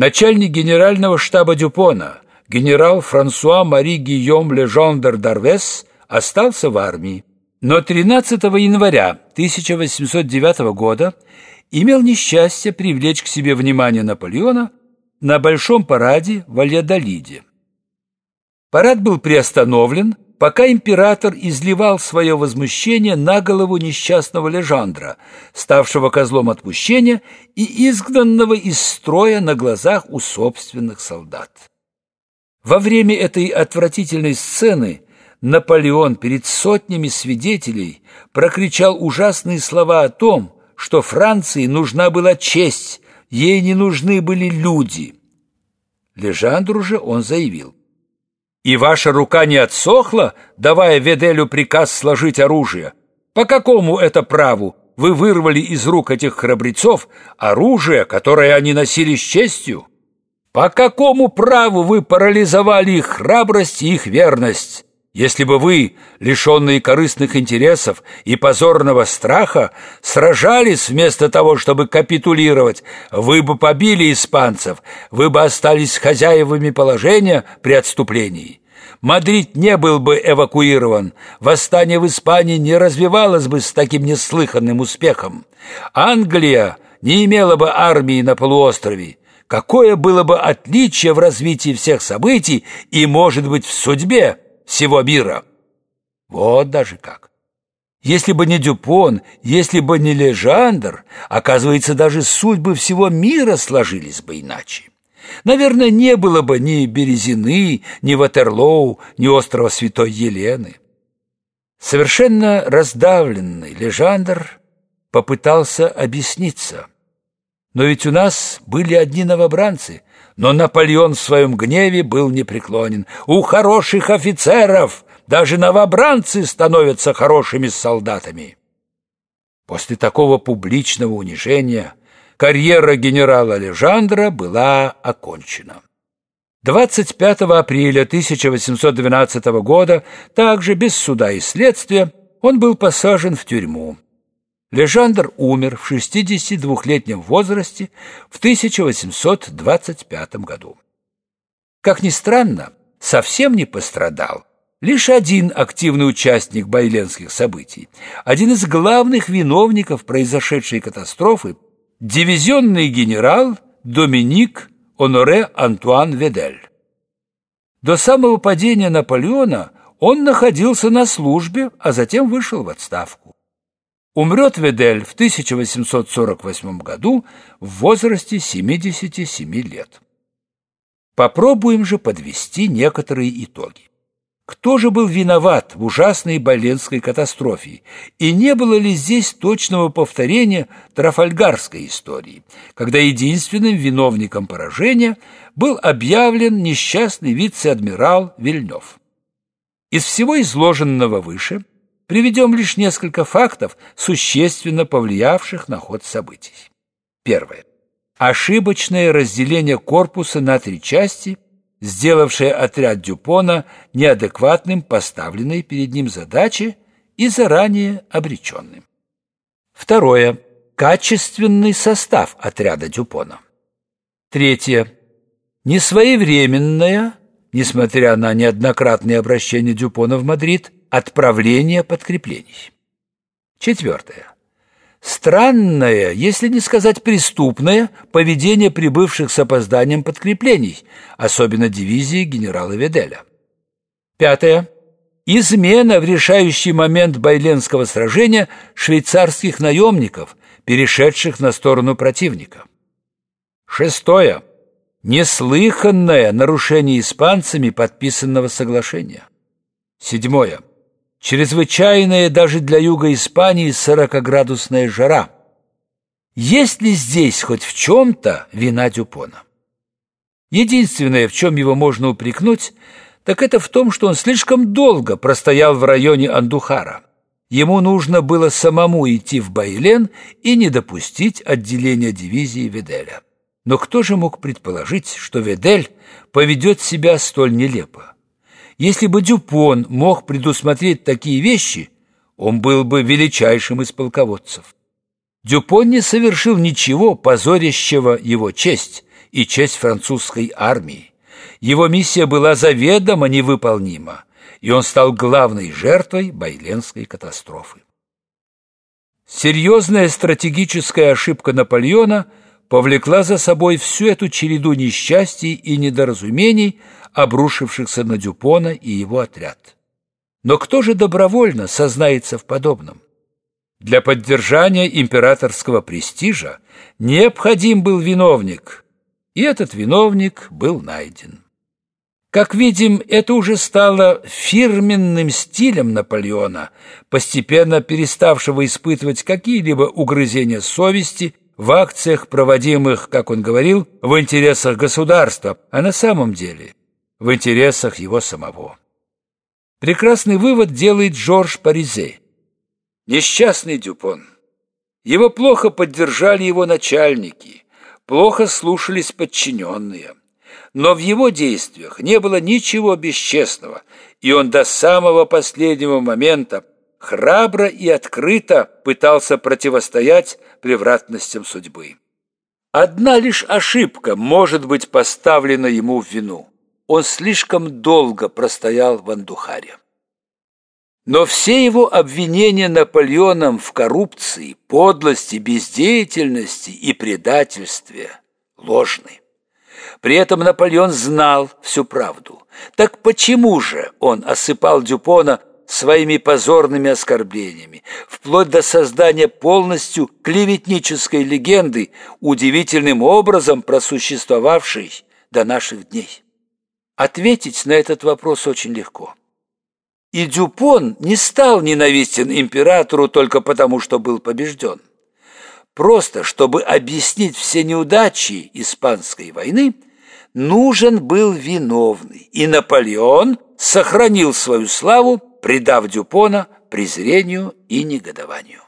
Начальник генерального штаба Дюпона, генерал Франсуа Мари Гийом Лежандер Дарвес, остался в армии. Но 13 января 1809 года имел несчастье привлечь к себе внимание Наполеона на большом параде в Альядолиде. Парад был приостановлен, пока император изливал свое возмущение на голову несчастного Лежандра, ставшего козлом отпущения и изгнанного из строя на глазах у собственных солдат. Во время этой отвратительной сцены Наполеон перед сотнями свидетелей прокричал ужасные слова о том, что Франции нужна была честь, ей не нужны были люди. Лежандру же он заявил. «И ваша рука не отсохла, давая Веделю приказ сложить оружие? По какому это праву вы вырвали из рук этих храбрецов оружие, которое они носили с честью? По какому праву вы парализовали их храбрость и их верность?» Если бы вы, лишенные корыстных интересов и позорного страха, сражались вместо того, чтобы капитулировать, вы бы побили испанцев, вы бы остались хозяевами положения при отступлении. Мадрид не был бы эвакуирован, восстание в Испании не развивалось бы с таким неслыханным успехом. Англия не имела бы армии на полуострове. Какое было бы отличие в развитии всех событий и, может быть, в судьбе всего мира. Вот даже как. Если бы не Дюпон, если бы не Лежандр, оказывается, даже судьбы всего мира сложились бы иначе. Наверное, не было бы ни Березины, ни Ватерлоу, ни острова Святой Елены. Совершенно раздавленный Лежандр попытался объясниться. Но ведь у нас были одни новобранцы, но Наполеон в своем гневе был непреклонен. У хороших офицеров даже новобранцы становятся хорошими солдатами. После такого публичного унижения карьера генерала Лежандра была окончена. 25 апреля 1812 года, также без суда и следствия, он был посажен в тюрьму. Лежандр умер в 62-летнем возрасте в 1825 году. Как ни странно, совсем не пострадал лишь один активный участник байленских событий, один из главных виновников произошедшей катастрофы, дивизионный генерал Доминик Оноре Антуан Ведель. До самого падения Наполеона он находился на службе, а затем вышел в отставку. Умрет Ведель в 1848 году в возрасте 77 лет. Попробуем же подвести некоторые итоги. Кто же был виноват в ужасной Боленской катастрофе? И не было ли здесь точного повторения Трафальгарской истории, когда единственным виновником поражения был объявлен несчастный вице-адмирал Вильнев? Из всего изложенного выше Приведем лишь несколько фактов, существенно повлиявших на ход событий. Первое. Ошибочное разделение корпуса на три части, сделавшее отряд Дюпона неадекватным поставленной перед ним задачи и заранее обреченным. Второе. Качественный состав отряда Дюпона. Третье. Несвоевременная, несмотря на неоднократные обращения Дюпона в Мадрид, отправление подкреплений. Четвертое. Странное, если не сказать преступное, поведение прибывших с опозданием подкреплений, особенно дивизии генерала Веделя. Пятое. Измена в решающий момент Байленского сражения швейцарских наемников, перешедших на сторону противника. Шестое. Неслыханное нарушение испанцами подписанного соглашения. Седьмое чрезвычайная даже для юга Испании сорокоградусная жара. Есть ли здесь хоть в чем-то вина Дюпона? Единственное, в чем его можно упрекнуть, так это в том, что он слишком долго простоял в районе Андухара. Ему нужно было самому идти в Байлен и не допустить отделения дивизии Веделя. Но кто же мог предположить, что Ведель поведет себя столь нелепо? Если бы Дюпон мог предусмотреть такие вещи, он был бы величайшим из полководцев. Дюпон не совершил ничего, позорящего его честь, и честь французской армии. Его миссия была заведомо невыполнима, и он стал главной жертвой Байленской катастрофы. Серьезная стратегическая ошибка Наполеона повлекла за собой всю эту череду несчастий и недоразумений, обрушившихся на Дюпона и его отряд. Но кто же добровольно сознается в подобном? Для поддержания императорского престижа необходим был виновник, и этот виновник был найден. Как видим, это уже стало фирменным стилем Наполеона, постепенно переставшего испытывать какие-либо угрызения совести в акциях, проводимых, как он говорил, в интересах государства, а на самом деле в интересах его самого. Прекрасный вывод делает Жорж Паризе. Несчастный Дюпон. Его плохо поддержали его начальники, плохо слушались подчиненные. Но в его действиях не было ничего бесчестного, и он до самого последнего момента храбро и открыто пытался противостоять превратностям судьбы. Одна лишь ошибка может быть поставлена ему в вину. Он слишком долго простоял в Андухаре. Но все его обвинения Наполеоном в коррупции, подлости, бездеятельности и предательстве ложны. При этом Наполеон знал всю правду. Так почему же он осыпал Дюпона своими позорными оскорблениями, вплоть до создания полностью клеветнической легенды, удивительным образом просуществовавшей до наших дней? Ответить на этот вопрос очень легко. И Дюпон не стал ненавистен императору только потому, что был побежден. Просто, чтобы объяснить все неудачи Испанской войны, нужен был виновный, и Наполеон сохранил свою славу, предав Дюпона презрению и негодованию.